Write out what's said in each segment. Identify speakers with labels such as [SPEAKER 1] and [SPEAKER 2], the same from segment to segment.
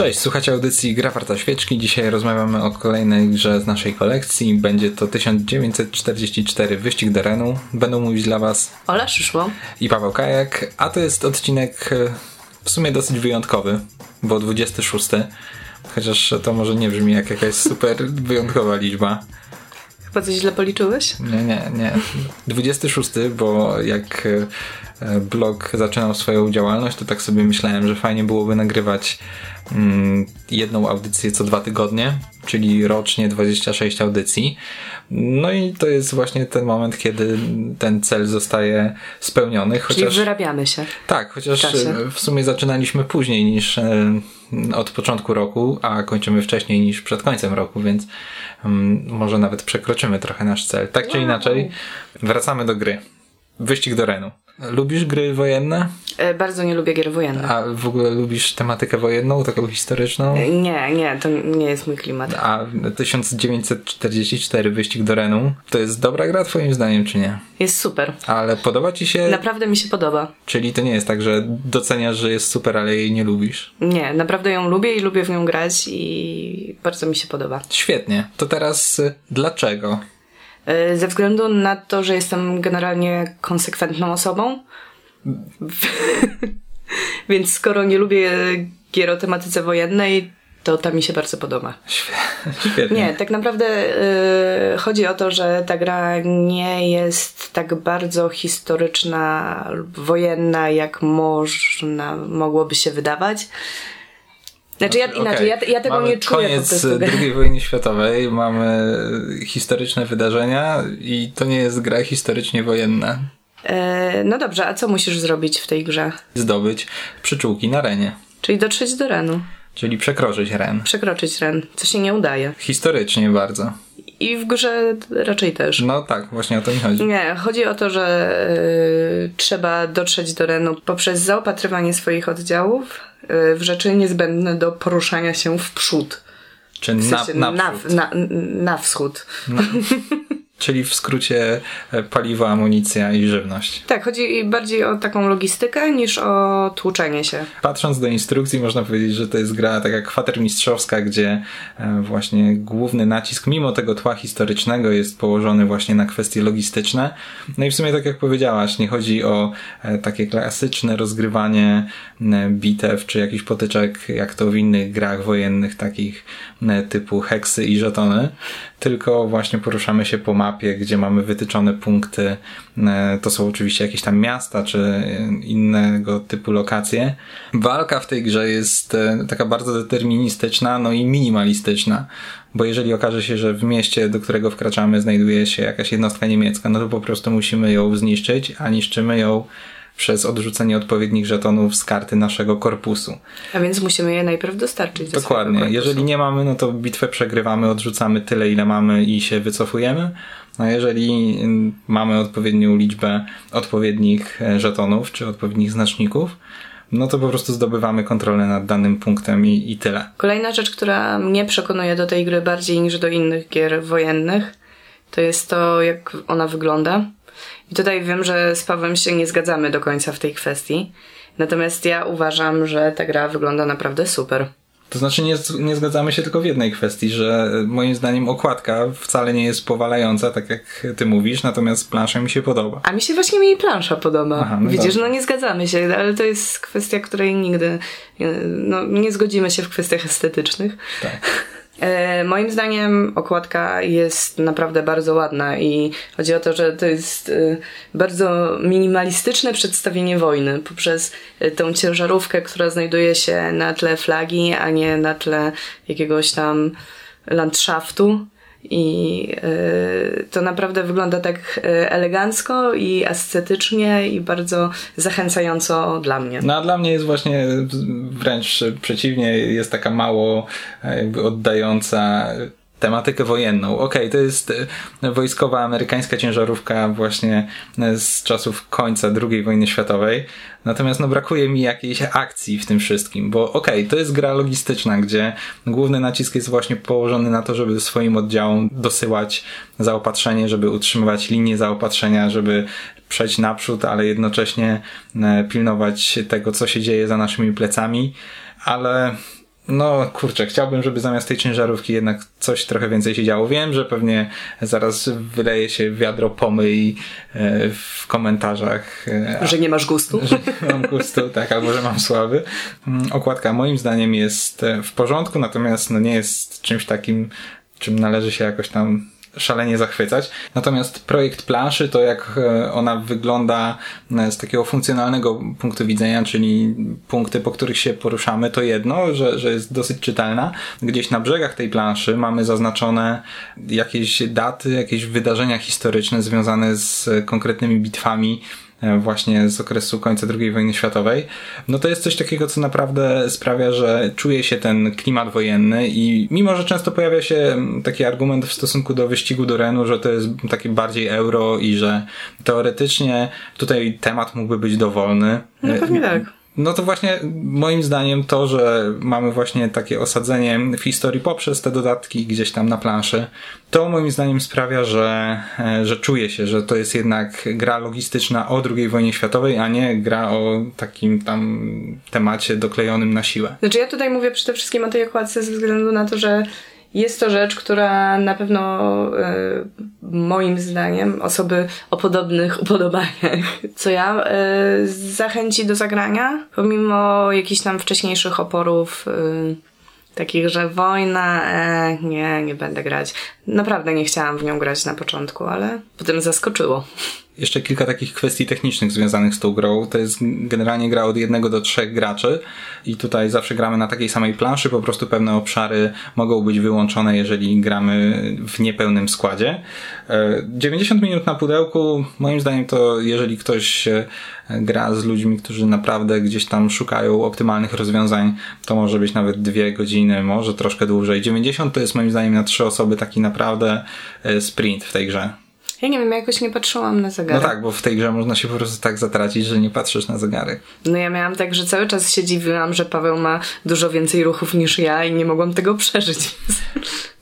[SPEAKER 1] Cześć, słuchacie audycji Gra Warta Świeczki. Dzisiaj rozmawiamy o kolejnej grze z naszej kolekcji. Będzie to 1944 Wyścig do Renu. Będą mówić dla Was
[SPEAKER 2] Ola Szyszło
[SPEAKER 1] i Paweł Kajak, a to jest odcinek e, w sumie dosyć wyjątkowy, bo 26. Chociaż to może nie brzmi jak jakaś super wyjątkowa liczba.
[SPEAKER 2] Chyba coś źle policzyłeś?
[SPEAKER 1] Nie, nie, nie. 26, bo jak e, blog zaczynał swoją działalność, to tak sobie myślałem, że fajnie byłoby nagrywać mm, jedną audycję co dwa tygodnie, czyli rocznie 26 audycji. No i to jest właśnie ten moment, kiedy ten cel zostaje spełniony.
[SPEAKER 2] Chociaż, Czyli wyrabiamy się.
[SPEAKER 1] Tak, chociaż w, w sumie zaczynaliśmy później niż e, od początku roku, a kończymy wcześniej niż przed końcem roku, więc um, może nawet przekroczymy trochę nasz cel. Tak czy inaczej, wracamy do gry. Wyścig do Renu. Lubisz gry wojenne?
[SPEAKER 2] E, bardzo nie lubię gier wojennych.
[SPEAKER 1] A w ogóle lubisz tematykę wojenną, taką historyczną?
[SPEAKER 2] E, nie, nie, to nie jest mój klimat.
[SPEAKER 1] A 1944 Wyścig do Renu, to jest dobra gra twoim zdaniem, czy nie?
[SPEAKER 2] Jest super.
[SPEAKER 1] Ale podoba ci się?
[SPEAKER 2] Naprawdę mi się podoba.
[SPEAKER 1] Czyli to nie jest tak, że doceniasz, że jest super, ale jej nie lubisz?
[SPEAKER 2] Nie, naprawdę ją lubię i lubię w nią grać i bardzo mi się podoba.
[SPEAKER 1] Świetnie. To teraz y, dlaczego?
[SPEAKER 2] E, ze względu na to, że jestem generalnie konsekwentną osobą. Więc skoro nie lubię gier o tematyce wojennej, to ta mi się bardzo podoba.
[SPEAKER 1] Świetnie.
[SPEAKER 2] Nie, tak naprawdę yy, chodzi o to, że ta gra nie jest tak bardzo historyczna lub wojenna, jak można, mogłoby się wydawać. Znaczy ja, inaczej, okay. ja, ja tego
[SPEAKER 1] mamy
[SPEAKER 2] nie czuję
[SPEAKER 1] koniec II wojny światowej, mamy historyczne wydarzenia i to nie jest gra historycznie wojenna.
[SPEAKER 2] E, no dobrze, a co musisz zrobić w tej grze?
[SPEAKER 1] Zdobyć przyczółki na Renie.
[SPEAKER 2] Czyli dotrzeć do Renu.
[SPEAKER 1] Czyli przekroczyć Ren.
[SPEAKER 2] Przekroczyć Ren, co się nie udaje.
[SPEAKER 1] Historycznie bardzo.
[SPEAKER 2] I w grze raczej też.
[SPEAKER 1] No tak, właśnie o to mi chodzi.
[SPEAKER 2] Nie, chodzi o to, że y, trzeba dotrzeć do Renu poprzez zaopatrywanie swoich oddziałów y, w rzeczy niezbędne do poruszania się w przód.
[SPEAKER 1] Czy w sensie na, na,
[SPEAKER 2] na, na, wschód. No.
[SPEAKER 1] Czyli w skrócie e, paliwo, amunicja i żywność.
[SPEAKER 2] Tak, chodzi bardziej o taką logistykę niż o tłuczenie się.
[SPEAKER 1] Patrząc do instrukcji można powiedzieć, że to jest gra taka kwatermistrzowska, gdzie e, właśnie główny nacisk mimo tego tła historycznego jest położony właśnie na kwestie logistyczne. No i w sumie tak jak powiedziałaś, nie chodzi o e, takie klasyczne rozgrywanie bitew czy jakichś potyczek jak to w innych grach wojennych takich typu heksy i żetony, tylko właśnie poruszamy się po mapie, gdzie mamy wytyczone punkty. E, to są oczywiście jakieś tam miasta czy innego typu lokacje. Walka w tej grze jest e, taka bardzo deterministyczna, no i minimalistyczna. Bo jeżeli okaże się, że w mieście, do którego wkraczamy, znajduje się jakaś jednostka niemiecka, no to po prostu musimy ją zniszczyć, a niszczymy ją przez odrzucenie odpowiednich żetonów z karty naszego korpusu.
[SPEAKER 2] A więc musimy je najpierw dostarczyć.
[SPEAKER 1] Do Dokładnie. Jeżeli nie mamy, no to bitwę przegrywamy, odrzucamy tyle, ile mamy i się wycofujemy. No jeżeli mamy odpowiednią liczbę odpowiednich e, żetonów czy odpowiednich znaczników, no to po prostu zdobywamy kontrolę nad danym punktem i, i tyle.
[SPEAKER 2] Kolejna rzecz, która mnie przekonuje do tej gry bardziej niż do innych gier wojennych, to jest to, jak ona wygląda. I tutaj wiem, że z Pawłem się nie zgadzamy do końca w tej kwestii. Natomiast ja uważam, że ta gra wygląda naprawdę super.
[SPEAKER 1] To znaczy nie, nie zgadzamy się tylko w jednej kwestii, że moim zdaniem okładka wcale nie jest powalająca, tak jak ty mówisz, natomiast plansza mi się podoba.
[SPEAKER 2] A mi się właśnie mi plansza podoba. Aha, no Widzisz, dobrze. no nie zgadzamy się, ale to jest kwestia, której nigdy no, nie zgodzimy się w kwestiach estetycznych.
[SPEAKER 1] Tak.
[SPEAKER 2] E, moim zdaniem okładka jest naprawdę bardzo ładna i chodzi o to, że to jest e, bardzo minimalistyczne przedstawienie wojny poprzez e, tą ciężarówkę, która znajduje się na tle flagi, a nie na tle jakiegoś tam landschaftu. I y, to naprawdę wygląda tak y, elegancko i estetycznie i bardzo zachęcająco dla mnie.
[SPEAKER 1] No a dla mnie jest właśnie wręcz przeciwnie, jest taka mało jakby oddająca tematykę wojenną. Okej, okay, to jest e, wojskowa amerykańska ciężarówka właśnie e, z czasów końca II wojny światowej. Natomiast no brakuje mi jakiejś akcji w tym wszystkim, bo okej, okay, to jest gra logistyczna, gdzie główny nacisk jest właśnie położony na to, żeby swoim oddziałom dosyłać zaopatrzenie, żeby utrzymywać linię zaopatrzenia, żeby przejść naprzód, ale jednocześnie e, pilnować tego, co się dzieje za naszymi plecami. Ale no kurczę, chciałbym, żeby zamiast tej ciężarówki jednak coś trochę więcej się działo. Wiem, że pewnie zaraz wyleje się wiadro pomyj e, w komentarzach.
[SPEAKER 2] E, że nie masz gustu.
[SPEAKER 1] Że nie mam gustu, tak, albo że mam słaby. Mm, okładka moim zdaniem jest e, w porządku, natomiast no nie jest czymś takim, czym należy się jakoś tam szalenie zachwycać. Natomiast projekt planszy, to jak e, ona wygląda e, z takiego funkcjonalnego punktu widzenia, czyli punkty, po których się poruszamy, to jedno, że, że jest dosyć czytelna. Gdzieś na brzegach tej planszy mamy zaznaczone jakieś daty, jakieś wydarzenia historyczne związane z konkretnymi bitwami właśnie z okresu końca II wojny światowej, no to jest coś takiego, co naprawdę sprawia, że czuje się ten klimat wojenny i mimo, że często pojawia się taki argument w stosunku do wyścigu do Renu, że to jest takie bardziej euro i że teoretycznie tutaj temat mógłby być dowolny.
[SPEAKER 2] No pewnie tak.
[SPEAKER 1] No to właśnie moim zdaniem to, że mamy właśnie takie osadzenie w historii poprzez te dodatki gdzieś tam na planszy, to moim zdaniem sprawia, że, e, że czuję się, że to jest jednak gra logistyczna o II wojnie światowej, a nie gra o takim tam temacie doklejonym na siłę.
[SPEAKER 2] Znaczy ja tutaj mówię przede wszystkim o tej okładce ze względu na to, że jest to rzecz, która na pewno e, moim zdaniem osoby o podobnych upodobaniach co ja e, zachęci do zagrania, pomimo jakichś tam wcześniejszych oporów e, takich, że wojna, e, nie, nie będę grać. Naprawdę nie chciałam w nią grać na początku, ale potem zaskoczyło.
[SPEAKER 1] Jeszcze kilka takich kwestii technicznych związanych z tą grą. To jest generalnie gra od jednego do trzech graczy i tutaj zawsze gramy na takiej samej planszy, po prostu pewne obszary mogą być wyłączone, jeżeli gramy w niepełnym składzie. 90 e, minut na pudełku, moim zdaniem to jeżeli ktoś e, gra z ludźmi, którzy naprawdę gdzieś tam szukają optymalnych rozwiązań, to może być nawet dwie godziny, może troszkę dłużej. 90 to jest moim zdaniem na trzy osoby taki naprawdę e, sprint w tej grze.
[SPEAKER 2] Ja nie wiem, ja jakoś nie patrzyłam na zegarek.
[SPEAKER 1] No tak, bo w tej grze można się po prostu tak zatracić, że nie patrzysz na zegarek.
[SPEAKER 2] No ja miałam tak, że cały czas się dziwiłam, że Paweł ma dużo więcej ruchów niż ja i nie mogłam tego przeżyć.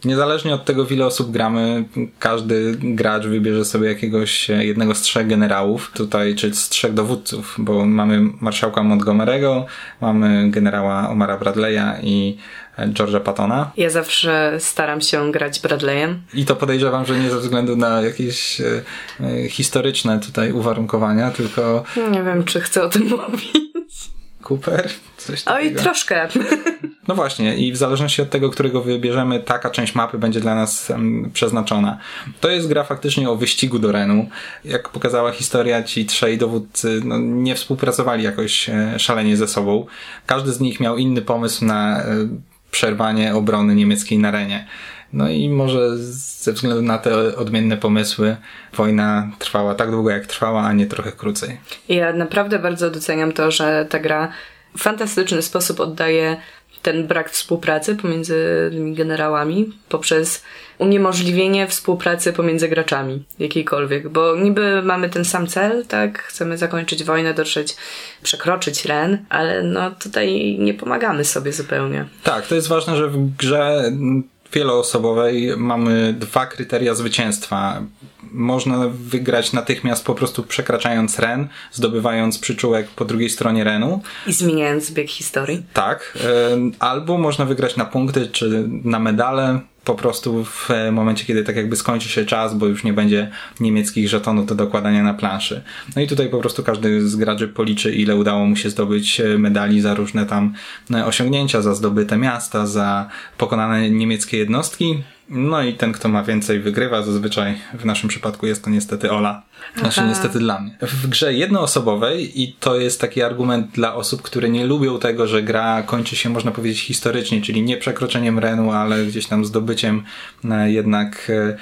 [SPEAKER 1] Niezależnie od tego, w ile osób gramy, każdy gracz wybierze sobie jakiegoś jednego z trzech generałów, tutaj, czy z trzech dowódców, bo mamy marszałka Montgomery'ego, mamy generała Omara Bradley'a i George'a Pattona.
[SPEAKER 2] Ja zawsze staram się grać Bradleyem.
[SPEAKER 1] I to podejrzewam, że nie ze względu na jakieś e, e historyczne tutaj uwarunkowania, tylko...
[SPEAKER 2] Nie wiem, czy chcę o tym mówić.
[SPEAKER 1] Cooper? Coś
[SPEAKER 2] takiego. Oj, troszkę.
[SPEAKER 1] No właśnie, i w zależności od tego, którego wybierzemy, taka część mapy będzie dla nas um, przeznaczona. To jest gra faktycznie o wyścigu do Renu. Jak pokazała historia, ci trzej dowódcy no, nie współpracowali jakoś e, szalenie ze sobą. Każdy z nich miał inny pomysł na e, przerwanie obrony niemieckiej na Renie. No i może ze względu na te odmienne pomysły wojna trwała tak długo jak trwała, a nie trochę krócej.
[SPEAKER 2] Ja naprawdę bardzo doceniam to, że ta gra w fantastyczny sposób oddaje ten brak współpracy pomiędzy tymi generałami poprzez uniemożliwienie współpracy pomiędzy graczami, jakiejkolwiek, bo niby mamy ten sam cel, tak, chcemy zakończyć wojnę, dotrzeć, przekroczyć Ren, ale no tutaj nie pomagamy sobie zupełnie.
[SPEAKER 1] Tak, to jest ważne, że w grze wieloosobowej mamy dwa kryteria zwycięstwa. Można wygrać natychmiast po prostu przekraczając Ren, zdobywając przyczółek po drugiej stronie Renu.
[SPEAKER 2] I zmieniając bieg historii.
[SPEAKER 1] Tak. Albo można wygrać na punkty czy na medale, po prostu w momencie, kiedy tak jakby skończy się czas, bo już nie będzie niemieckich żetonów do dokładania na planszy. No i tutaj po prostu każdy z graczy policzy, ile udało mu się zdobyć e, medali za różne tam e, osiągnięcia, za zdobyte miasta, za pokonane niemieckie jednostki. No i ten, kto ma więcej, wygrywa. Zazwyczaj w naszym przypadku jest to niestety Ola. Znaczy niestety dla mnie. W grze jednoosobowej i to jest taki argument dla osób, które nie lubią tego, że gra kończy się, można powiedzieć, historycznie, czyli nie przekroczeniem Renu, ale gdzieś tam zdobyciem e, jednak e,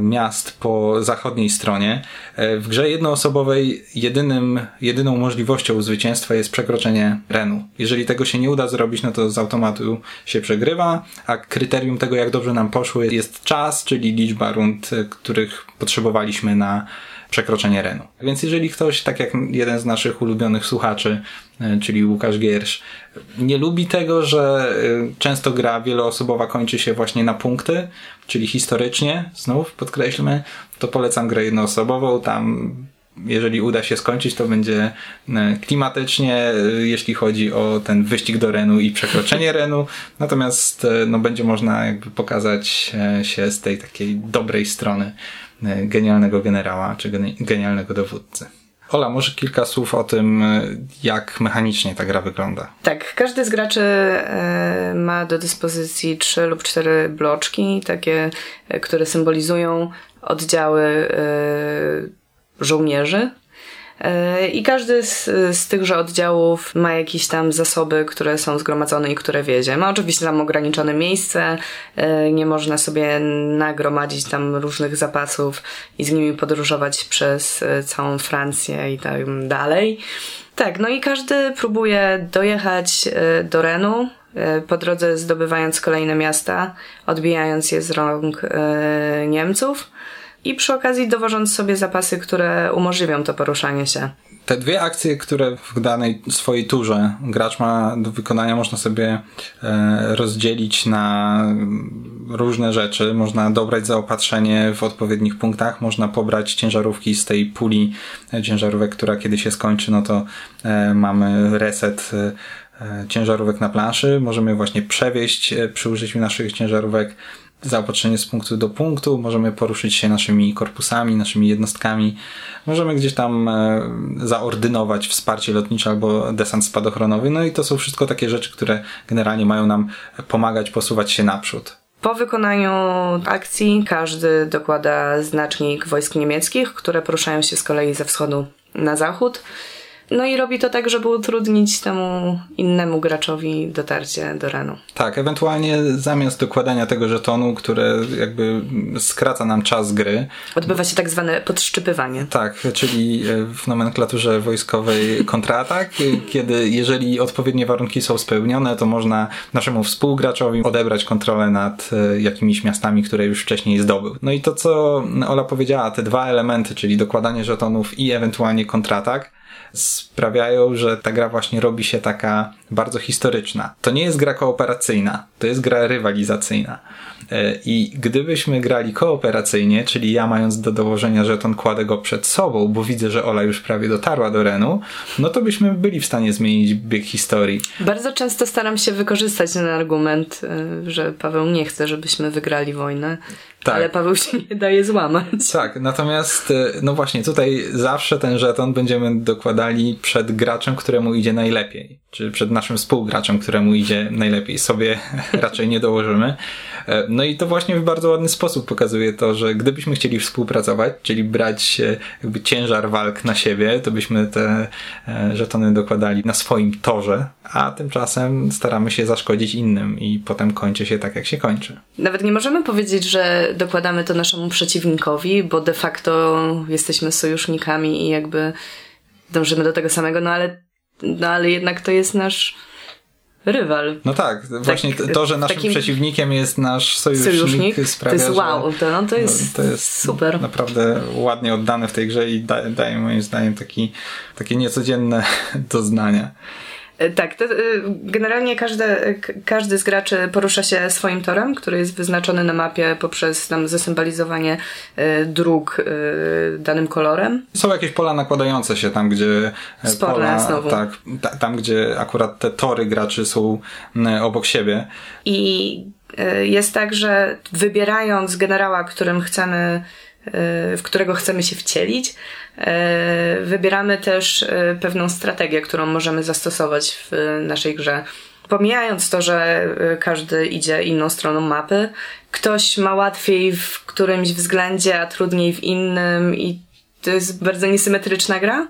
[SPEAKER 1] miast po zachodniej stronie. E, w grze jednoosobowej jedynym, jedyną możliwością zwycięstwa jest przekroczenie Renu. Jeżeli tego się nie uda zrobić, no to z automatu się przegrywa, a kryterium tego, jak dobrze nam poszły, jest czas, czyli liczba rund, e, których potrzebowaliśmy na przekroczenie Renu. Więc jeżeli ktoś, tak jak jeden z naszych ulubionych słuchaczy, e, czyli Łukasz Giersz, nie lubi tego, że e, często gra wieloosobowa kończy się właśnie na punkty, czyli historycznie, znów podkreślmy, to polecam grę jednoosobową, tam jeżeli uda się skończyć, to będzie e, klimatycznie, jeśli chodzi o ten wyścig do Renu i przekroczenie Renu. Natomiast no, będzie można jakby pokazać się z tej takiej dobrej strony genialnego generała czy genialnego dowódcy. Ola, może kilka słów o tym, jak mechanicznie ta gra wygląda.
[SPEAKER 2] Tak, każdy z graczy ma do dyspozycji trzy lub cztery bloczki, takie, które symbolizują oddziały żołnierzy. E, I każdy z, z tychże oddziałów ma jakieś tam zasoby, które są zgromadzone i które wiezie. Ma oczywiście tam ograniczone miejsce, e, nie można sobie nagromadzić tam różnych zapasów i z nimi podróżować przez e, całą Francję i tak dalej. Tak, no i każdy próbuje dojechać do Renu, po drodze zdobywając kolejne miasta, odbijając je z rąk Niemców i przy okazji dowożąc sobie zapasy, które umożliwią to poruszanie się.
[SPEAKER 1] Te dwie akcje, które w danej swojej turze gracz ma do wykonania, można sobie e, rozdzielić na różne rzeczy. Można dobrać zaopatrzenie w odpowiednich punktach, można pobrać ciężarówki z tej puli e, ciężarówek, która kiedy się skończy, no to e, mamy reset ciężarówek na planszy. Możemy właśnie przewieźć przy użyciu naszych ciężarówek zaopatrzenie z punktu do punktu, możemy poruszyć się naszymi korpusami, naszymi jednostkami, możemy gdzieś tam e, zaordynować wsparcie lotnicze albo desant spadochronowy, no i to są wszystko takie rzeczy, które generalnie mają nam pomagać posuwać się naprzód.
[SPEAKER 2] Po wykonaniu akcji każdy dokłada znacznik wojsk niemieckich, które poruszają się z kolei ze wschodu na zachód. No i robi to tak, żeby utrudnić temu innemu graczowi dotarcie do ranu.
[SPEAKER 1] Tak, ewentualnie zamiast dokładania tego żetonu, które jakby skraca nam czas gry.
[SPEAKER 2] Odbywa się tak zwane podszczypywanie.
[SPEAKER 1] Tak, czyli e, w nomenklaturze wojskowej kontratak, kiedy jeżeli odpowiednie warunki są spełnione, to można naszemu współgraczowi odebrać kontrolę nad e, jakimiś miastami, które już wcześniej zdobył. No i to, co Ola powiedziała, te dwa elementy, czyli dokładanie żetonów i ewentualnie kontratak, sprawiają, że ta gra właśnie robi się taka bardzo historyczna. To nie jest gra kooperacyjna, to jest gra rywalizacyjna. E, I gdybyśmy grali kooperacyjnie, czyli ja mając do dołożenia żeton kładę go przed sobą, bo widzę, że Ola już prawie dotarła do Renu, no to byśmy byli w stanie zmienić bieg historii.
[SPEAKER 2] Bardzo często staram się wykorzystać ten argument, e, że Paweł nie chce, żebyśmy wygrali wojnę. Tak. Ale Paweł się nie daje złamać.
[SPEAKER 1] Tak, natomiast e, no właśnie tutaj zawsze ten żeton będziemy dokładali przed graczem, któremu idzie najlepiej, czy przed naszym współgraczem, któremu idzie najlepiej. Sobie raczej nie dołożymy. E, no i to właśnie w bardzo ładny sposób pokazuje to, że gdybyśmy chcieli współpracować, czyli brać e, jakby ciężar walk na siebie, to byśmy te żetony dokładali na swoim torze, a tymczasem staramy się zaszkodzić innym i potem kończy się tak, jak się kończy.
[SPEAKER 2] Nawet nie możemy powiedzieć, że dokładamy to naszemu przeciwnikowi, bo de facto jesteśmy sojusznikami i jakby dążymy do tego samego, no ale, no ale jednak to jest nasz rywal.
[SPEAKER 1] No tak, właśnie tak, to, że naszym przeciwnikiem jest nasz sojusznik, sojusznik
[SPEAKER 2] sprawia, to jest wow, to, no, to, jest, no, to jest super.
[SPEAKER 1] Naprawdę ładnie oddane w tej grze i da, daje moim zdaniem taki, takie niecodzienne doznania.
[SPEAKER 2] E, tak, to, e, generalnie każdy, każdy z graczy porusza się swoim torem, który jest wyznaczony na mapie poprzez tam zasymbolizowanie e, dróg danym kolorem.
[SPEAKER 1] Są jakieś pola nakładające się tam, gdzie
[SPEAKER 2] Sporne pola, znowu.
[SPEAKER 1] Tak, tam gdzie akurat te tory graczy są obok siebie.
[SPEAKER 2] I jest tak, że wybierając generała, którym chcemy w którego chcemy się wcielić, E, wybieramy też e, pewną strategię, którą możemy zastosować w naszej grze. Pomijając to, że e, każdy idzie inną stroną mapy, ktoś ma łatwiej w którymś względzie, a trudniej w innym, i to jest bardzo niesymetryczna gra,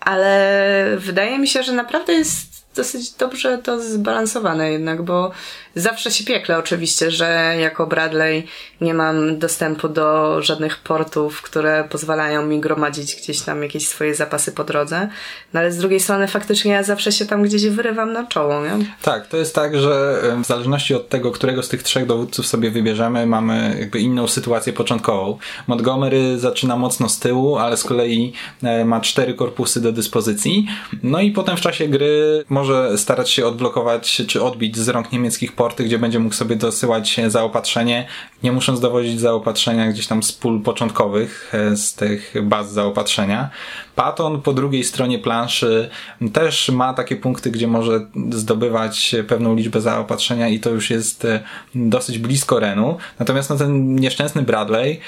[SPEAKER 2] ale wydaje mi się, że naprawdę jest dosyć dobrze to zbalansowane jednak, bo zawsze się piekle oczywiście, że jako Bradley nie mam dostępu do żadnych portów, które pozwalają mi gromadzić gdzieś tam jakieś swoje zapasy po drodze, no ale z drugiej strony faktycznie ja zawsze się tam gdzieś wyrywam na czoło, nie?
[SPEAKER 1] Tak, to jest tak, że w zależności od tego, którego z tych trzech dowódców sobie wybierzemy, mamy jakby inną sytuację początkową. Montgomery zaczyna mocno z tyłu, ale z kolei e, ma cztery korpusy do dyspozycji, no i potem w czasie gry może starać się odblokować czy odbić z rąk niemieckich porty, gdzie będzie mógł sobie dosyłać zaopatrzenie, nie musząc dowozić zaopatrzenia gdzieś tam z pól początkowych, e, z tych baz zaopatrzenia. Patton po drugiej stronie planszy też ma takie punkty, gdzie może zdobywać pewną liczbę zaopatrzenia i to już jest e, dosyć blisko Renu. Natomiast no, ten nieszczęsny Bradley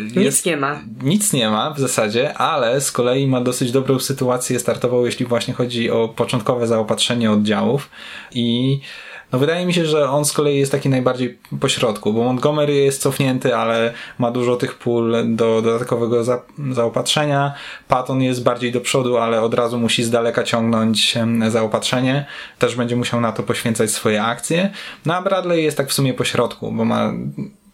[SPEAKER 2] jest, nic nie ma.
[SPEAKER 1] Nic nie ma w zasadzie, ale z kolei ma dosyć dobrą sytuację startową, jeśli właśnie chodzi o początkowe zaopatrzenie oddziałów i no wydaje mi się, że on z kolei jest taki najbardziej pośrodku, bo Montgomery jest cofnięty, ale ma dużo tych pól do dodatkowego za, zaopatrzenia. Patton jest bardziej do przodu, ale od razu musi z daleka ciągnąć zaopatrzenie. Też będzie musiał na to poświęcać swoje akcje. No a Bradley jest tak w sumie pośrodku, bo ma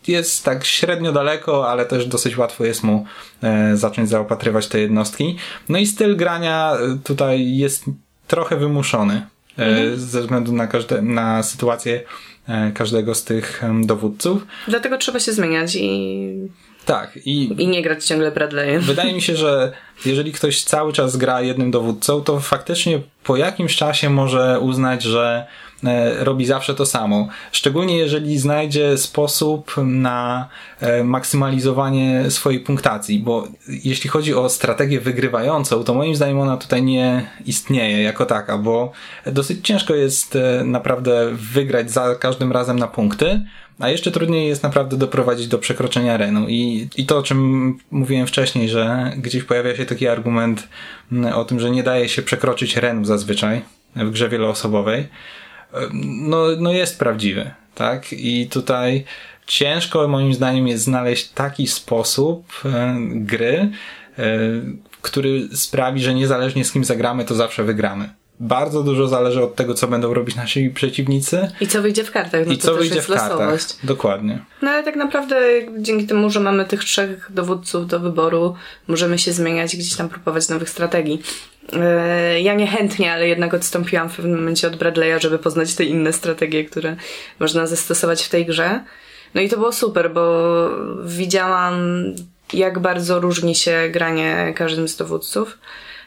[SPEAKER 1] jest tak średnio daleko, ale też dosyć łatwo jest mu e, zacząć zaopatrywać te jednostki. No i styl grania e, tutaj jest trochę wymuszony mhm. ze względu na, każde, na sytuację e, każdego z tych dowódców.
[SPEAKER 2] Dlatego trzeba się zmieniać i
[SPEAKER 1] tak.
[SPEAKER 2] I, I nie grać ciągle Bradleyem.
[SPEAKER 1] Wydaje mi się, że jeżeli ktoś cały czas gra jednym dowódcą, to faktycznie po jakimś czasie może uznać, że e, robi zawsze to samo. Szczególnie jeżeli znajdzie sposób na e, maksymalizowanie swojej punktacji, bo jeśli chodzi o strategię wygrywającą, to moim zdaniem ona tutaj nie istnieje jako taka, bo dosyć ciężko jest e, naprawdę wygrać za każdym razem na punkty, a jeszcze trudniej jest naprawdę doprowadzić do przekroczenia renu. I, I to, o czym mówiłem wcześniej, że gdzieś pojawia się taki argument mm, o tym, że nie daje się przekroczyć renu zazwyczaj w grze wieloosobowej, no, no jest prawdziwy, tak? I tutaj ciężko moim zdaniem jest znaleźć taki sposób e, gry, e, który sprawi, że niezależnie z kim zagramy, to zawsze wygramy bardzo dużo zależy od tego, co będą robić nasi przeciwnicy.
[SPEAKER 2] I co wyjdzie w kartach. No
[SPEAKER 1] I co wyjdzie w kartach. Dokładnie.
[SPEAKER 2] No ale tak naprawdę dzięki temu, że mamy tych trzech dowódców do wyboru, możemy się zmieniać i gdzieś tam próbować nowych strategii. E, ja niechętnie, ale jednak odstąpiłam w pewnym momencie od Bradley'a, żeby poznać te inne strategie, które można zastosować w tej grze. No i to było super, bo widziałam, jak bardzo różni się granie każdym z dowódców.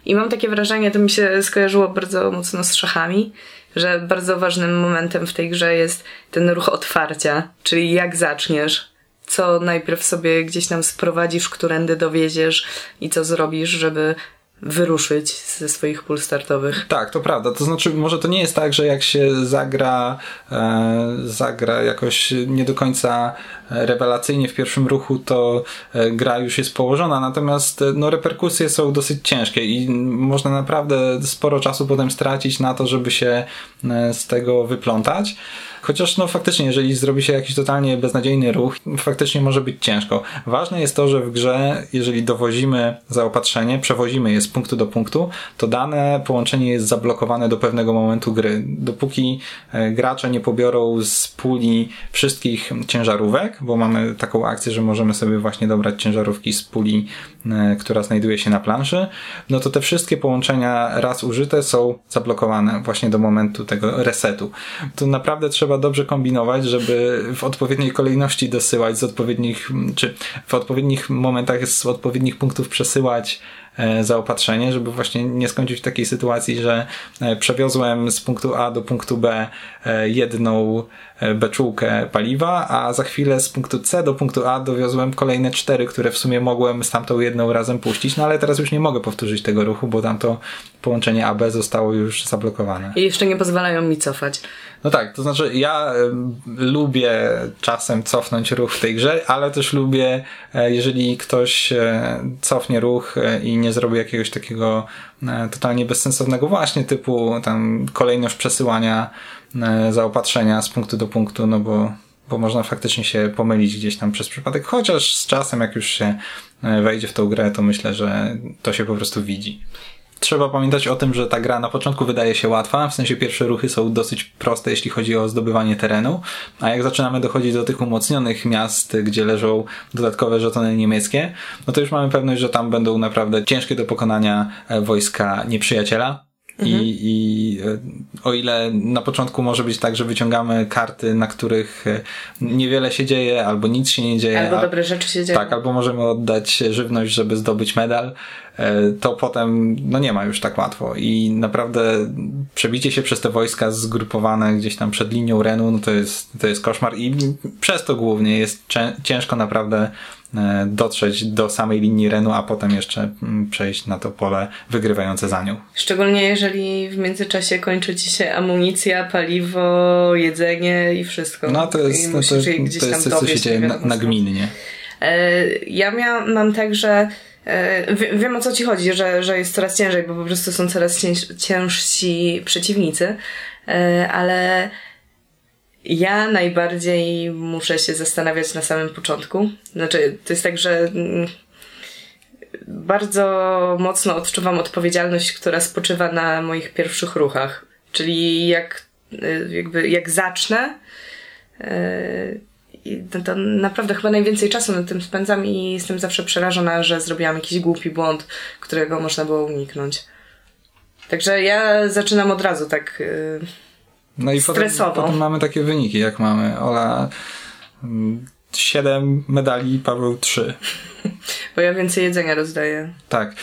[SPEAKER 2] I mam takie wrażenie, to mi się skojarzyło bardzo mocno z szachami, że bardzo ważnym momentem w tej grze jest ten ruch otwarcia, czyli jak zaczniesz, co najpierw sobie gdzieś tam sprowadzisz, którędy dowiedziesz i co zrobisz, żeby wyruszyć ze swoich pól startowych.
[SPEAKER 1] Tak, to prawda. To znaczy, może to nie jest tak, że jak się zagra, e, zagra jakoś nie do końca rewelacyjnie w pierwszym ruchu, to e, gra już jest położona, natomiast e, no, reperkusje są dosyć ciężkie i można naprawdę sporo czasu potem stracić na to, żeby się e, z tego wyplątać. Chociaż no faktycznie, jeżeli zrobi się jakiś totalnie beznadziejny ruch, faktycznie może być ciężko. Ważne jest to, że w grze, jeżeli dowozimy zaopatrzenie, przewozimy je z punktu do punktu, to dane połączenie jest zablokowane do pewnego momentu gry. Dopóki e, gracze nie pobiorą z puli wszystkich ciężarówek, bo mamy taką akcję, że możemy sobie właśnie dobrać ciężarówki z puli, e, która znajduje się na planszy, no to te wszystkie połączenia raz użyte są zablokowane właśnie do momentu tego resetu. To naprawdę trzeba trzeba dobrze kombinować, żeby w odpowiedniej kolejności dosyłać z odpowiednich, czy w odpowiednich momentach z odpowiednich punktów przesyłać e, zaopatrzenie, żeby właśnie nie skończyć w takiej sytuacji, że e, przewiozłem z punktu A do punktu B e, jedną beczułkę paliwa, a za chwilę z punktu C do punktu A dowiozłem kolejne cztery, które w sumie mogłem z tamtą jedną razem puścić, no ale teraz już nie mogę powtórzyć tego ruchu, bo tamto połączenie AB zostało już zablokowane.
[SPEAKER 2] I jeszcze nie pozwalają mi cofać.
[SPEAKER 1] No tak, to znaczy ja lubię czasem cofnąć ruch w tej grze, ale też lubię, e, jeżeli ktoś e, cofnie ruch e, i nie zrobi jakiegoś takiego totalnie bezsensownego właśnie typu tam kolejność przesyłania zaopatrzenia z punktu do punktu, no bo bo można faktycznie się pomylić gdzieś tam przez przypadek, chociaż z czasem jak już się wejdzie w tą grę, to myślę, że to się po prostu widzi. Trzeba pamiętać o tym, że ta gra na początku wydaje się łatwa, w sensie pierwsze ruchy są dosyć proste, jeśli chodzi o zdobywanie terenu, a jak zaczynamy dochodzić do tych umocnionych miast, gdzie leżą dodatkowe żetony niemieckie, no to już mamy pewność, że tam będą naprawdę ciężkie do pokonania e, wojska nieprzyjaciela. I, mhm. I e, o ile na początku może być tak, że wyciągamy karty, na których e, niewiele się dzieje, albo nic się nie dzieje.
[SPEAKER 2] Albo dobre rzeczy się dzieją.
[SPEAKER 1] Tak, albo możemy oddać żywność, żeby zdobyć medal, to potem no nie ma już tak łatwo i naprawdę przebicie się przez te wojska zgrupowane gdzieś tam przed linią Renu, no to jest, to jest koszmar i przez to głównie jest ciężko naprawdę E, dotrzeć do samej linii Renu, a potem jeszcze przejść na to pole wygrywające za nią.
[SPEAKER 2] Szczególnie jeżeli w międzyczasie kończy ci się amunicja, paliwo, jedzenie i wszystko.
[SPEAKER 1] No to jest, no to, to, to jest coś, co się dzieje na, nagminnie.
[SPEAKER 2] E, ja miałam, mam także e, Wiem o co ci chodzi, że, że jest coraz ciężej, bo po prostu są coraz cięż, ciężsi przeciwnicy, ale ja najbardziej muszę się zastanawiać na samym początku. Znaczy, to jest tak, że mm, bardzo mocno odczuwam odpowiedzialność, która spoczywa na moich pierwszych ruchach. Czyli jak, y, jakby, jak zacznę, y, to, to naprawdę chyba najwięcej czasu nad tym spędzam i jestem zawsze przerażona, że zrobiłam jakiś głupi błąd, którego można było uniknąć. Także ja zaczynam od razu tak y, no i
[SPEAKER 1] potem, potem, mamy takie wyniki, jak mamy. Ola 7 mm, medali, Paweł 3.
[SPEAKER 2] Bo ja więcej jedzenia rozdaję.
[SPEAKER 1] Tak.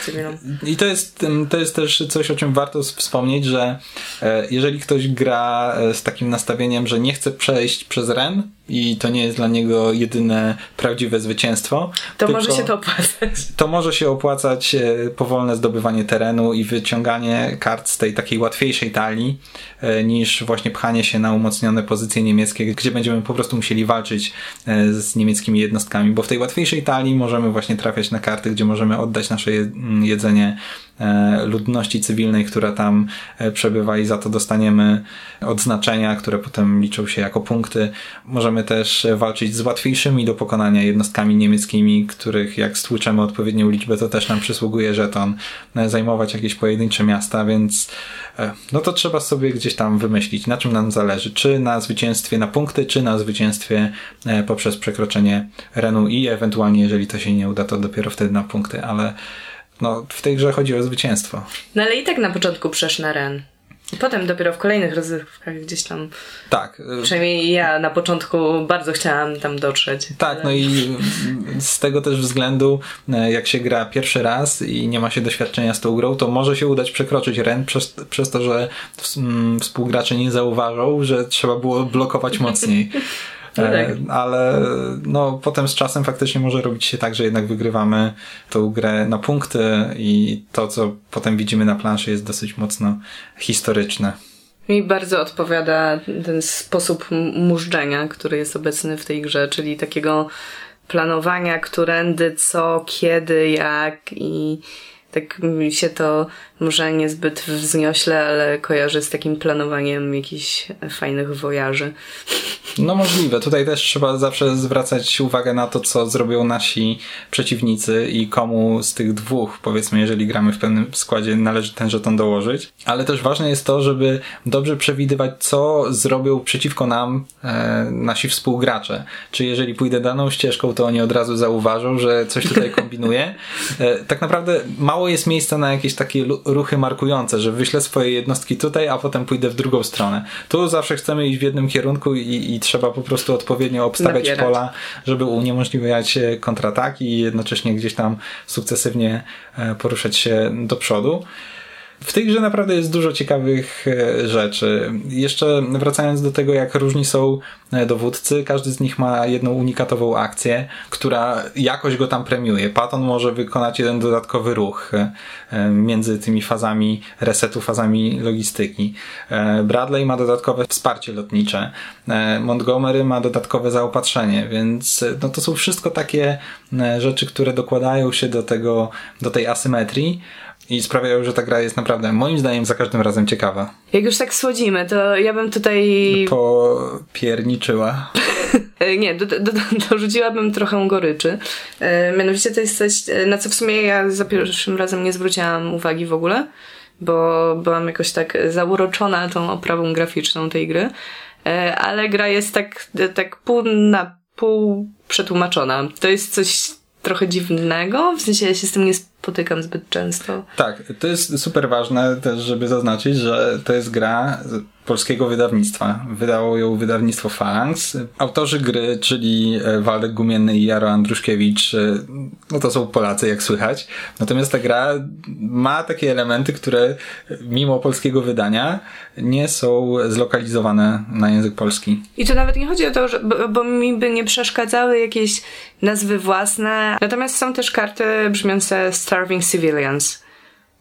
[SPEAKER 1] I to jest, to jest też coś, o czym warto wspomnieć, że e, jeżeli ktoś gra e, z takim nastawieniem, że nie chce przejść przez REN, i to nie jest dla niego jedyne prawdziwe zwycięstwo.
[SPEAKER 2] To może się to opłacać.
[SPEAKER 1] To może się opłacać e, powolne zdobywanie terenu i wyciąganie kart z tej takiej łatwiejszej talii, e, niż właśnie pchanie się na umocnione pozycje niemieckie, gdzie będziemy po prostu musieli walczyć e, z niemieckimi jednostkami, bo w tej łatwiejszej talii możemy właśnie trafiać na karty, gdzie możemy oddać nasze jedzenie ludności cywilnej, która tam przebywa i za to dostaniemy odznaczenia, które potem liczą się jako punkty. Możemy też walczyć z łatwiejszymi do pokonania jednostkami niemieckimi, których jak stłuczemy odpowiednią liczbę, to też nam przysługuje żeton, e, zajmować jakieś pojedyncze miasta, więc e, no to trzeba sobie gdzieś tam wymyślić, na czym nam zależy. Czy na zwycięstwie na punkty, czy na zwycięstwie e, poprzez przekroczenie Renu i ewentualnie, jeżeli to się nie uda, to dopiero wtedy na punkty, ale no, w tej grze chodzi o zwycięstwo.
[SPEAKER 2] No ale i tak na początku przesz na Ren. I potem dopiero w kolejnych rozrywkach gdzieś tam.
[SPEAKER 1] Tak.
[SPEAKER 2] Przynajmniej ja na początku bardzo chciałam tam dotrzeć.
[SPEAKER 1] Tak, ale... no i z tego też względu, e, jak się gra pierwszy raz i nie ma się doświadczenia z tą grą, to może się udać przekroczyć ren przez, przez to, że współgracze nie zauważą, że trzeba było blokować mocniej. No tak. E, ale no, potem z czasem faktycznie może robić się tak, że jednak wygrywamy tą grę na punkty i to, co potem widzimy na planszy jest dosyć mocno historyczne.
[SPEAKER 2] Mi bardzo odpowiada ten sposób mużdżenia, który jest obecny w tej grze, czyli takiego planowania, którędy, co, kiedy, jak i tak mi się to może niezbyt wzniośle, ale kojarzy z takim planowaniem jakichś fajnych wojaży.
[SPEAKER 1] No możliwe. Tutaj też trzeba zawsze zwracać uwagę na to, co zrobią nasi przeciwnicy i komu z tych dwóch, powiedzmy, jeżeli gramy w pewnym składzie, należy ten żeton dołożyć. Ale też ważne jest to, żeby dobrze przewidywać, co zrobią przeciwko nam e, nasi współgracze. Czy jeżeli pójdę daną ścieżką, to oni od razu zauważą, że coś tutaj kombinuję. E, tak naprawdę mało jest miejsca na jakieś takie ruchy markujące, że wyślę swoje jednostki tutaj, a potem pójdę w drugą stronę. Tu zawsze chcemy iść w jednym kierunku i, i trzeba po prostu odpowiednio obstawiać Napierać. pola, żeby uniemożliwiać e, kontrataki i jednocześnie gdzieś tam sukcesywnie e, poruszać się do przodu. W tej grze naprawdę jest dużo ciekawych e, rzeczy. Jeszcze wracając do tego, jak różni są e, dowódcy, każdy z nich ma jedną unikatową akcję, która jakoś go tam premiuje. Patton może wykonać jeden dodatkowy ruch e, między tymi fazami resetu, fazami logistyki. Bradley ma dodatkowe wsparcie lotnicze. Montgomery ma dodatkowe zaopatrzenie, więc no to są wszystko takie rzeczy, które dokładają się do tego, do tej asymetrii i sprawiają, że ta gra jest naprawdę moim zdaniem za każdym razem ciekawa.
[SPEAKER 2] Jak już tak słodzimy, to ja bym tutaj...
[SPEAKER 1] Popierniczyła.
[SPEAKER 2] Nie, do, do, dorzuciłabym trochę goryczy. E, mianowicie to jest coś, e, na co w sumie ja za pierwszym razem nie zwróciłam uwagi w ogóle, bo byłam jakoś tak zauroczona tą oprawą graficzną tej gry. E, ale gra jest tak, tak pół na pół przetłumaczona. To jest coś trochę dziwnego, w sensie ja się z tym nie spotykam zbyt często.
[SPEAKER 1] Tak, to jest super ważne też, żeby zaznaczyć, że to jest gra polskiego wydawnictwa. Wydało ją wydawnictwo Phalanx. Autorzy gry, czyli e, Waldek Gumienny i Jaro Andruszkiewicz, e, no to są Polacy, jak słychać. Natomiast ta gra ma takie elementy, które mimo polskiego wydania nie są zlokalizowane na język polski.
[SPEAKER 2] I to nawet nie chodzi o to, że, bo, bo mi by nie przeszkadzały jakieś nazwy własne. Natomiast są też karty brzmiące Starving Civilians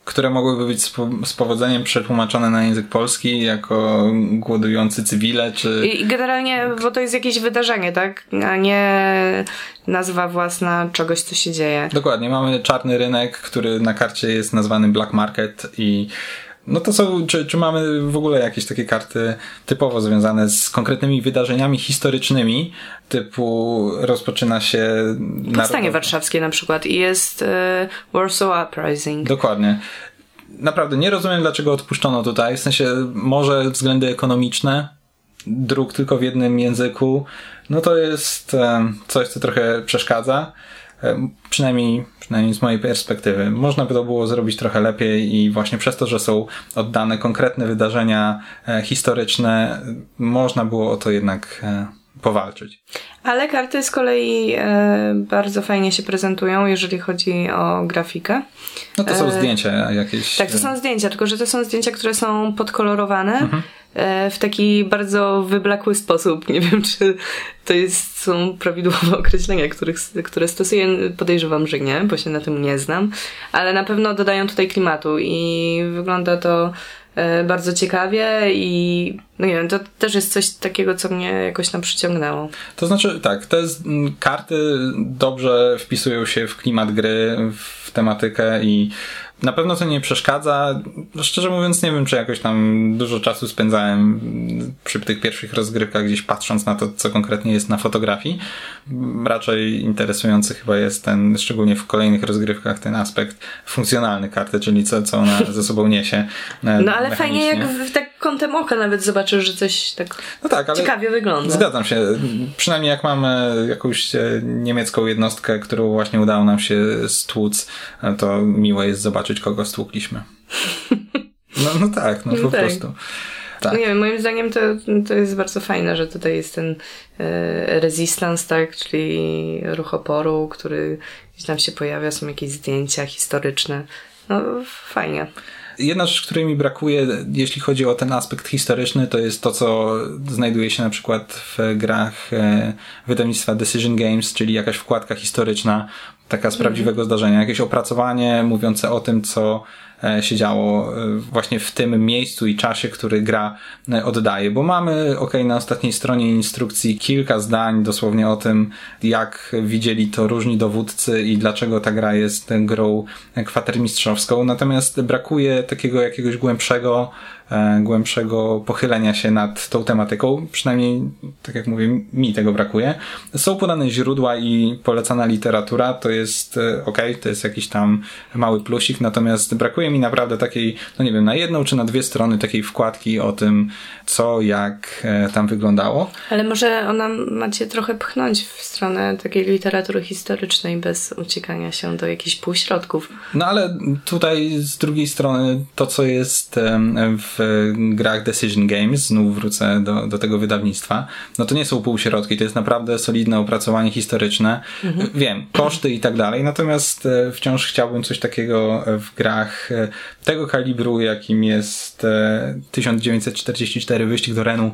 [SPEAKER 1] które mogłyby być z, powodzeniem przetłumaczone na język polski jako głodujący cywile, czy...
[SPEAKER 2] I generalnie, bo to jest jakieś wydarzenie, tak? A nie nazwa własna czegoś, co się dzieje.
[SPEAKER 1] Dokładnie, mamy czarny rynek, który na karcie jest nazwany Black Market i no to są, czy, czy mamy w ogóle jakieś takie karty typowo związane z konkretnymi wydarzeniami historycznymi, typu rozpoczyna się...
[SPEAKER 2] Powstanie warszawskie na przykład i jest y, Warsaw Uprising.
[SPEAKER 1] Dokładnie. Naprawdę nie rozumiem, dlaczego odpuszczono tutaj, w sensie może względy ekonomiczne, druk tylko w jednym języku, no to jest coś, co trochę przeszkadza. Przynajmniej, przynajmniej z mojej perspektywy. Można by to było zrobić trochę lepiej i właśnie przez to, że są oddane konkretne wydarzenia e, historyczne, można było o to jednak e, powalczyć.
[SPEAKER 2] Ale karty z kolei e, bardzo fajnie się prezentują, jeżeli chodzi o grafikę.
[SPEAKER 1] No to są e, zdjęcia jakieś.
[SPEAKER 2] Tak, to są zdjęcia, tylko że to są zdjęcia, które są podkolorowane. Mhm E, w taki bardzo wyblakły sposób. Nie wiem, czy to jest, są prawidłowe określenia, których, które stosuję. Podejrzewam, że nie, bo się na tym nie znam, ale na pewno dodają tutaj klimatu i wygląda to e, bardzo ciekawie i no nie wiem, to też jest coś takiego, co mnie jakoś tam przyciągnęło.
[SPEAKER 1] To znaczy, tak, te karty dobrze wpisują się w klimat gry, w tematykę i na pewno to nie przeszkadza. Szczerze mówiąc, nie wiem, czy jakoś tam dużo czasu spędzałem przy tych pierwszych rozgrywkach, gdzieś patrząc na to, co konkretnie jest na fotografii. Raczej interesujący chyba jest ten, szczególnie w kolejnych rozgrywkach, ten aspekt funkcjonalny karty, czyli co, co ona ze sobą niesie.
[SPEAKER 2] E, no ale fajnie, jak w tak kątem oka nawet zobaczysz, że coś tak, no tak ciekawie wygląda.
[SPEAKER 1] Zgadzam się. Przynajmniej jak mamy jakąś e, niemiecką jednostkę, którą właśnie udało nam się stłuc, e, to miło jest zobaczyć zobaczyć, kogo stłukliśmy. No, no tak, no, no po tak. prostu.
[SPEAKER 2] Tak. Nie wiem, moim zdaniem to, to jest bardzo fajne, że tutaj jest ten e, resistance, tak, czyli ruch oporu, który gdzieś tam się pojawia, są jakieś zdjęcia historyczne. No, fajnie.
[SPEAKER 1] Jedna rzecz, której mi brakuje, jeśli chodzi o ten aspekt historyczny, to jest to, co znajduje się na przykład w grach e, wydawnictwa Decision Games, czyli jakaś wkładka historyczna, taka z prawdziwego zdarzenia, jakieś opracowanie mówiące o tym, co się działo e, właśnie w tym miejscu i czasie, który gra e, oddaje, bo mamy, ok, na ostatniej stronie instrukcji kilka zdań dosłownie o tym, jak widzieli to różni dowódcy i dlaczego ta gra jest grą kwatermistrzowską, natomiast brakuje takiego jakiegoś głębszego E, głębszego pochylenia się nad tą tematyką. Przynajmniej, tak jak mówię, mi tego brakuje. Są podane źródła i polecana literatura, to jest e, ok, to jest jakiś tam mały plusik, natomiast brakuje mi naprawdę takiej, no nie wiem, na jedną czy na dwie strony takiej wkładki o tym, co, jak e, tam wyglądało.
[SPEAKER 2] Ale może ona macie trochę pchnąć w stronę takiej literatury historycznej bez uciekania się do jakichś półśrodków.
[SPEAKER 1] No ale tutaj z drugiej strony to, co jest w grach Decision Games, znów wrócę do, do tego wydawnictwa, no to nie są półśrodki, to jest naprawdę solidne opracowanie historyczne. Mhm. Wiem, koszty i tak dalej, natomiast e, wciąż chciałbym coś takiego w grach e, tego kalibru, jakim jest 1944 e, Wyścig do Renu,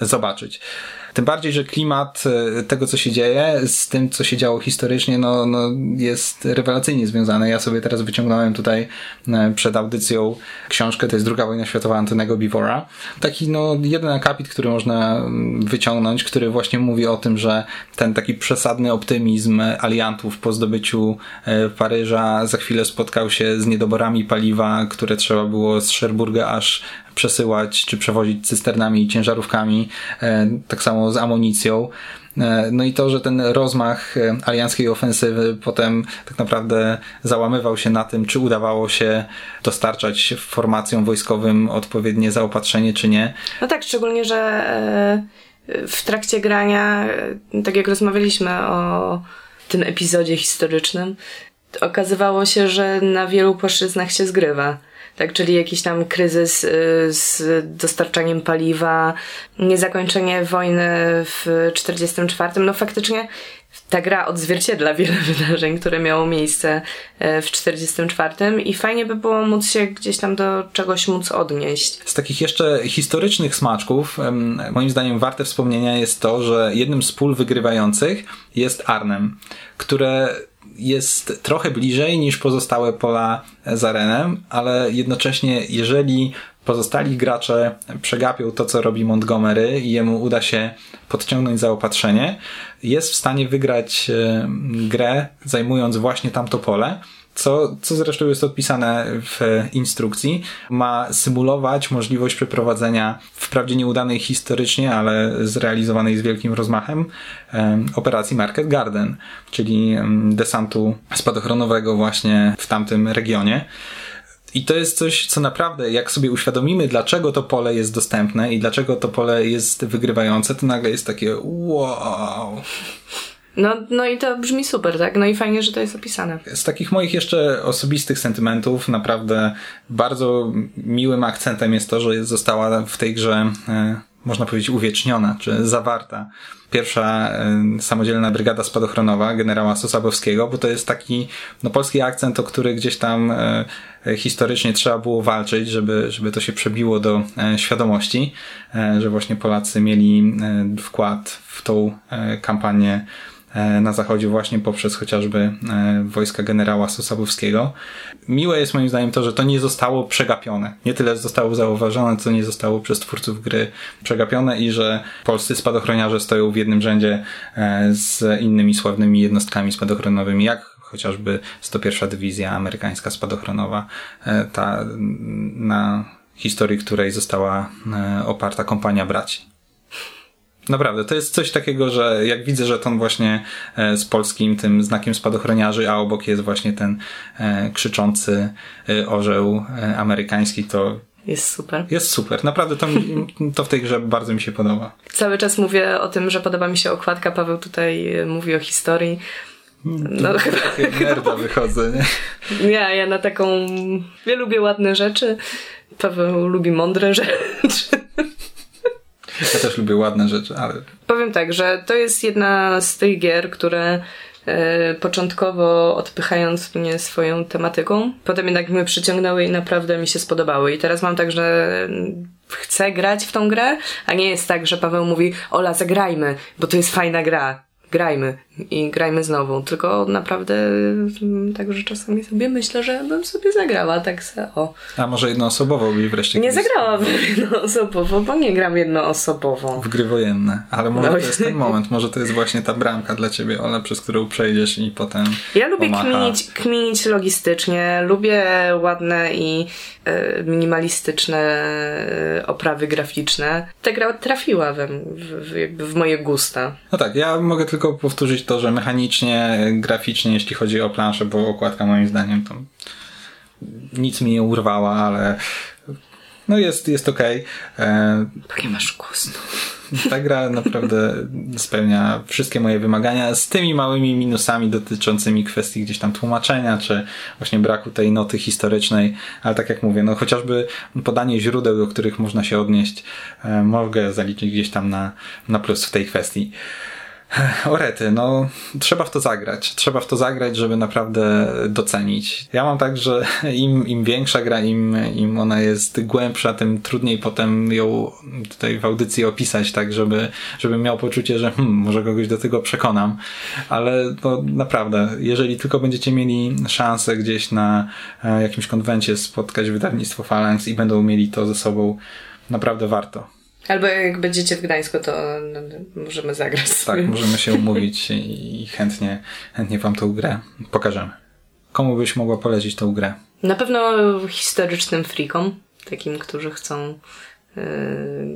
[SPEAKER 1] zobaczyć. Tym bardziej, że klimat e, tego, co się dzieje, z tym, co się działo historycznie, no, no jest rewelacyjnie związany. Ja sobie teraz wyciągnąłem tutaj e, przed audycją książkę, to jest druga wojna światowa Antonego Bivora. Taki, no, jeden akapit, który można mm, wyciągnąć, który właśnie mówi o tym, że ten taki przesadny optymizm aliantów po zdobyciu e, Paryża za chwilę spotkał się z niedoborami paliwa, które trzeba było z Cherburga aż przesyłać czy przewozić cysternami i ciężarówkami, e, tak samo z amunicją. E, no i to, że ten rozmach e, alianckiej ofensywy potem tak naprawdę załamywał się na tym, czy udawało się dostarczać formacjom wojskowym odpowiednie zaopatrzenie, czy nie.
[SPEAKER 2] No tak, szczególnie, że w trakcie grania, tak jak rozmawialiśmy o tym epizodzie historycznym, okazywało się, że na wielu płaszczyznach się zgrywa tak, czyli jakiś tam kryzys y, z dostarczaniem paliwa, niezakończenie wojny w 44. No faktycznie ta gra odzwierciedla wiele wydarzeń, które miało miejsce e, w 44 i fajnie by było móc się gdzieś tam do czegoś móc odnieść.
[SPEAKER 1] Z takich jeszcze historycznych smaczków, moim zdaniem warte wspomnienia jest to, że jednym z pól wygrywających jest Arnem, które jest trochę bliżej niż pozostałe pola z Arenem, ale jednocześnie jeżeli pozostali gracze przegapią to, co robi Montgomery i jemu uda się podciągnąć zaopatrzenie, jest w stanie wygrać e, grę, zajmując właśnie tamto pole, co, co zresztą jest odpisane w instrukcji, ma symulować możliwość przeprowadzenia wprawdzie nieudanej historycznie, ale zrealizowanej z wielkim rozmachem operacji Market Garden, czyli desantu spadochronowego właśnie w tamtym regionie. I to jest coś, co naprawdę, jak sobie uświadomimy, dlaczego to pole jest dostępne i dlaczego to pole jest wygrywające, to nagle jest takie wow.
[SPEAKER 2] No, no i to brzmi super, tak? No i fajnie, że to jest opisane.
[SPEAKER 1] Z takich moich jeszcze osobistych sentymentów, naprawdę bardzo miłym akcentem jest to, że została w tej grze, e, można powiedzieć, uwieczniona, czy zawarta pierwsza y, samodzielna brygada spadochronowa generała Sosabowskiego, bo to jest taki no, polski akcent, o który gdzieś tam y, historycznie trzeba było walczyć, żeby, żeby to się przebiło do świadomości, że właśnie Polacy mieli wkład w tą kampanię E, na zachodzie właśnie poprzez chociażby e, wojska generała Sosabowskiego. Miłe jest moim zdaniem to, że to nie zostało przegapione. Nie tyle zostało zauważone, co nie zostało przez twórców gry przegapione i że polscy spadochroniarze stoją w jednym rzędzie e, z innymi sławnymi jednostkami spadochronowymi, jak chociażby 101 Dywizja Amerykańska Spadochronowa, ta na historii której została oparta kompania braci. Naprawdę, to jest coś takiego, że jak widzę, że tam właśnie e, z polskim tym znakiem spadochroniarzy, a obok jest właśnie ten e, krzyczący e, orzeł amerykański, to
[SPEAKER 2] jest super.
[SPEAKER 1] Jest super. Naprawdę to, to w tej grze bardzo mi się podoba.
[SPEAKER 2] Cały czas mówię o tym, że podoba mi się okładka. Paweł tutaj mówi o historii.
[SPEAKER 1] No, no chyba. Nerda wychodzę,
[SPEAKER 2] nie? Nie, ja na taką. Ja lubię ładne rzeczy. Paweł lubi mądre rzeczy.
[SPEAKER 1] Ja też lubię ładne rzeczy, ale...
[SPEAKER 2] Powiem tak, że to jest jedna z tych gier, które e, początkowo odpychając mnie swoją tematyką, potem jednak mnie przyciągnęły i naprawdę mi się spodobały. I teraz mam tak, że chcę grać w tą grę, a nie jest tak, że Paweł mówi Ola, zagrajmy, bo to jest fajna gra grajmy i grajmy znowu. Tylko naprawdę mm, tak, że czasami sobie myślę, że bym sobie zagrała tak se, o.
[SPEAKER 1] A może jednoosobowo byś wreszcie
[SPEAKER 2] Nie zagrałabym jednoosobowo, bo nie gram jednoosobowo.
[SPEAKER 1] W gry wojenne. Ale może no. to jest ten moment, może to jest właśnie ta bramka dla ciebie, Ola, przez którą przejdziesz i potem
[SPEAKER 2] Ja lubię kminić, kminić logistycznie, lubię ładne i e, minimalistyczne e, oprawy graficzne. Ta gra trafiła we, w, w moje gusta.
[SPEAKER 1] No tak, ja mogę tylko tylko powtórzyć to, że mechanicznie, graficznie, jeśli chodzi o planszę, bo okładka moim zdaniem to nic mi nie urwała, ale no jest, jest okej.
[SPEAKER 2] Okay. E, nie masz gustu.
[SPEAKER 1] Ta gra naprawdę spełnia wszystkie moje wymagania z tymi małymi minusami dotyczącymi kwestii gdzieś tam tłumaczenia, czy właśnie braku tej noty historycznej, ale tak jak mówię, no chociażby podanie źródeł, do których można się odnieść, e, mogę zaliczyć gdzieś tam na, na plus w tej kwestii. Orety, no trzeba w to zagrać. Trzeba w to zagrać, żeby naprawdę docenić. Ja mam tak, że im, im większa gra, im, im ona jest głębsza, tym trudniej potem ją tutaj w audycji opisać, tak, żeby, żeby miał poczucie, że hmm, może kogoś do tego przekonam. Ale no, naprawdę, jeżeli tylko będziecie mieli szansę gdzieś na e, jakimś konwencie spotkać wydawnictwo Phalanx i będą mieli to ze sobą, naprawdę warto.
[SPEAKER 2] Albo jak będziecie w Gdańsku, to no, no, możemy zagrać.
[SPEAKER 1] Tak, możemy się umówić i chętnie, chętnie wam tą grę pokażemy. Komu byś mogła polecić tą grę?
[SPEAKER 2] Na pewno historycznym freakom, takim, którzy chcą yy,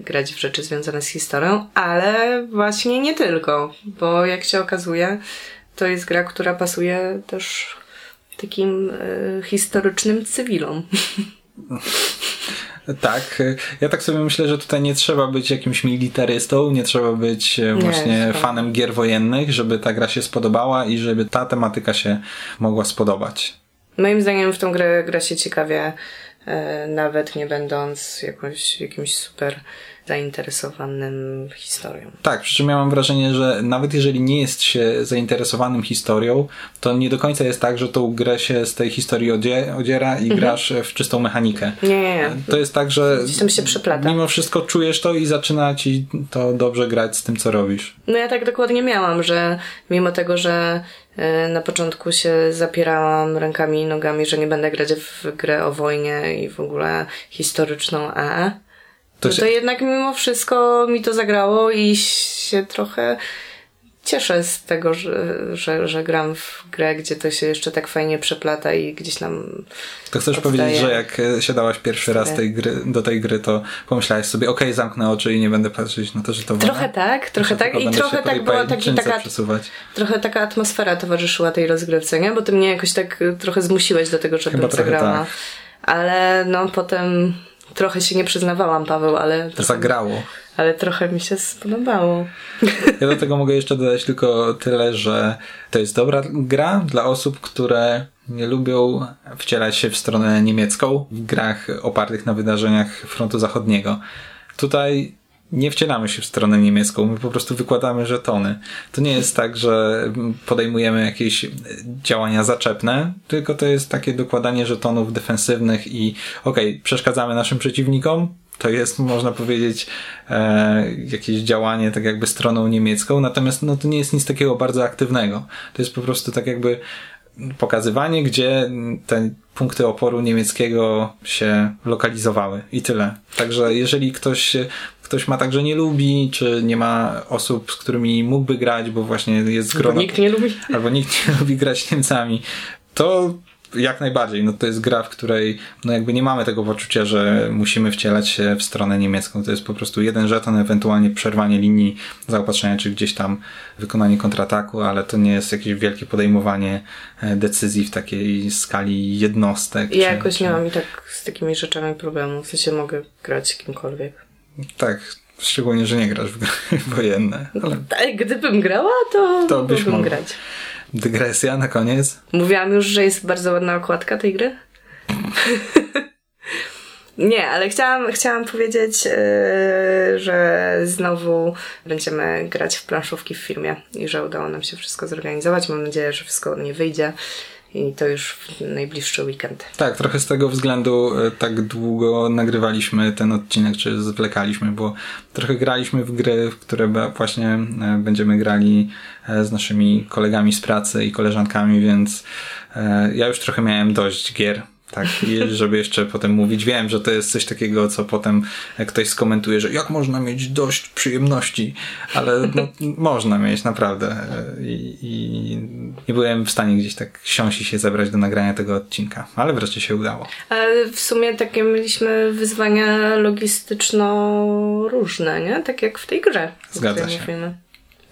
[SPEAKER 2] grać w rzeczy związane z historią, ale właśnie nie tylko, bo jak się okazuje, to jest gra, która pasuje też takim yy, historycznym cywilom.
[SPEAKER 1] Tak, ja tak sobie myślę, że tutaj nie trzeba być jakimś militarystą, nie trzeba być e, właśnie nie, fanem gier wojennych, żeby ta gra się spodobała i żeby ta tematyka się mogła spodobać.
[SPEAKER 2] Moim zdaniem w tą grę gra się ciekawie e, nawet nie będąc jakąś, jakimś super zainteresowanym historią.
[SPEAKER 1] Tak, przy czym ja mam wrażenie, że nawet jeżeli nie jest się zainteresowanym historią, to nie do końca jest tak, że tą grę się z tej historii odziera i mhm. grasz w czystą mechanikę.
[SPEAKER 2] Nie, nie, nie.
[SPEAKER 1] To jest tak, że
[SPEAKER 2] się przyplata.
[SPEAKER 1] mimo wszystko czujesz to i zaczyna ci to dobrze grać z tym, co robisz.
[SPEAKER 2] No ja tak dokładnie miałam, że mimo tego, że e, na początku się zapierałam rękami i nogami, że nie będę grać w grę o wojnie i w ogóle historyczną E, to, no to jednak mimo wszystko mi to zagrało i się trochę cieszę z tego, że, że, że gram w grę, gdzie to się jeszcze tak fajnie przeplata i gdzieś nam.
[SPEAKER 1] To chcesz oddaje. powiedzieć, że jak siadałaś pierwszy raz tej gry, do tej gry, to pomyślałaś sobie, okej, okay, zamknę oczy i nie będę patrzeć na to, że to
[SPEAKER 2] Trochę tak, trochę tak i trochę tak była taki, taka, przesuwać. trochę taka atmosfera towarzyszyła tej rozgrywce, nie? Bo ty mnie jakoś tak trochę zmusiłeś do tego, żebym zagrała. Tak. Ale no potem Trochę się nie przyznawałam, Paweł, ale.
[SPEAKER 1] Trochę, Zagrało.
[SPEAKER 2] Ale trochę mi się spodobało.
[SPEAKER 1] Ja do tego mogę jeszcze dodać tylko tyle, że to jest dobra gra dla osób, które nie lubią wcielać się w stronę niemiecką w grach opartych na wydarzeniach frontu zachodniego. Tutaj nie wcielamy się w stronę niemiecką, my po prostu wykładamy żetony. To nie jest tak, że podejmujemy jakieś działania zaczepne, tylko to jest takie dokładanie żetonów defensywnych i okej, okay, przeszkadzamy naszym przeciwnikom, to jest, można powiedzieć, e, jakieś działanie tak jakby stroną niemiecką, natomiast no, to nie jest nic takiego bardzo aktywnego. To jest po prostu tak jakby pokazywanie, gdzie te punkty oporu niemieckiego się lokalizowały i tyle. Także jeżeli ktoś ktoś ma tak, że nie lubi, czy nie ma osób, z którymi mógłby grać, bo właśnie jest grono...
[SPEAKER 2] Albo nikt nie lubi.
[SPEAKER 1] Albo nikt nie lubi grać Niemcami, to jak najbardziej. No to jest gra, w której no jakby nie mamy tego poczucia, że musimy wcielać się w stronę niemiecką. To jest po prostu jeden żeton, ewentualnie przerwanie linii zaopatrzenia, czy gdzieś tam wykonanie kontrataku, ale to nie jest jakieś wielkie podejmowanie e, decyzji w takiej skali jednostek.
[SPEAKER 2] Ja czy, jakoś czy... nie mam tak z takimi rzeczami problemu. W sensie mogę grać kimkolwiek.
[SPEAKER 1] Tak, szczególnie, że nie grasz w gry wojenne.
[SPEAKER 2] Ale... Tak, gdybym grała, to, to byś mógł grać.
[SPEAKER 1] Dygresja na koniec.
[SPEAKER 2] Mówiłam już, że jest bardzo ładna okładka tej gry. Nie, ale chciałam, chciałam powiedzieć, yy, że znowu będziemy grać w planszówki w filmie i że udało nam się wszystko zorganizować. Mam nadzieję, że wszystko nie wyjdzie i to już w najbliższy weekend.
[SPEAKER 1] Tak, trochę z tego względu e, tak długo nagrywaliśmy ten odcinek, czy zwlekaliśmy, bo trochę graliśmy w gry, w które właśnie e, będziemy grali e, z naszymi kolegami z pracy i koleżankami, więc ja już trochę miałem dość gier tak, żeby jeszcze potem mówić. Wiem, że to jest coś takiego, co potem ktoś skomentuje, że jak można mieć dość przyjemności, ale no, można mieć naprawdę. I, I, nie byłem w stanie gdzieś tak siąść i się zebrać do nagrania tego odcinka, ale wreszcie się udało.
[SPEAKER 2] Ale w sumie takie mieliśmy wyzwania logistyczno różne, nie? Tak jak w tej grze.
[SPEAKER 1] Zgadza się. Mówimy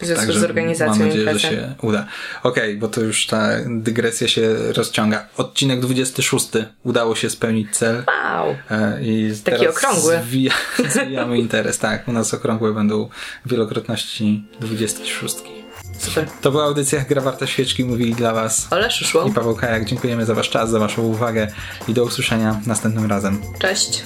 [SPEAKER 2] w związku Także z organizacją
[SPEAKER 1] mam nadzieję, imprezy. że się uda. Okej, okay, bo to już ta dygresja się rozciąga. Odcinek 26 udało się spełnić cel.
[SPEAKER 2] Wow!
[SPEAKER 1] E, I
[SPEAKER 2] Taki okrągły.
[SPEAKER 1] Zwija, zwijamy interes, tak. U nas okrągłe będą wielokrotności 26.
[SPEAKER 2] Super.
[SPEAKER 1] To była audycja Gra Warta Świeczki. Mówili dla Was
[SPEAKER 2] Ole Szyszło
[SPEAKER 1] i Paweł Kajak. Dziękujemy za Wasz czas, za Waszą uwagę i do usłyszenia następnym razem.
[SPEAKER 2] Cześć.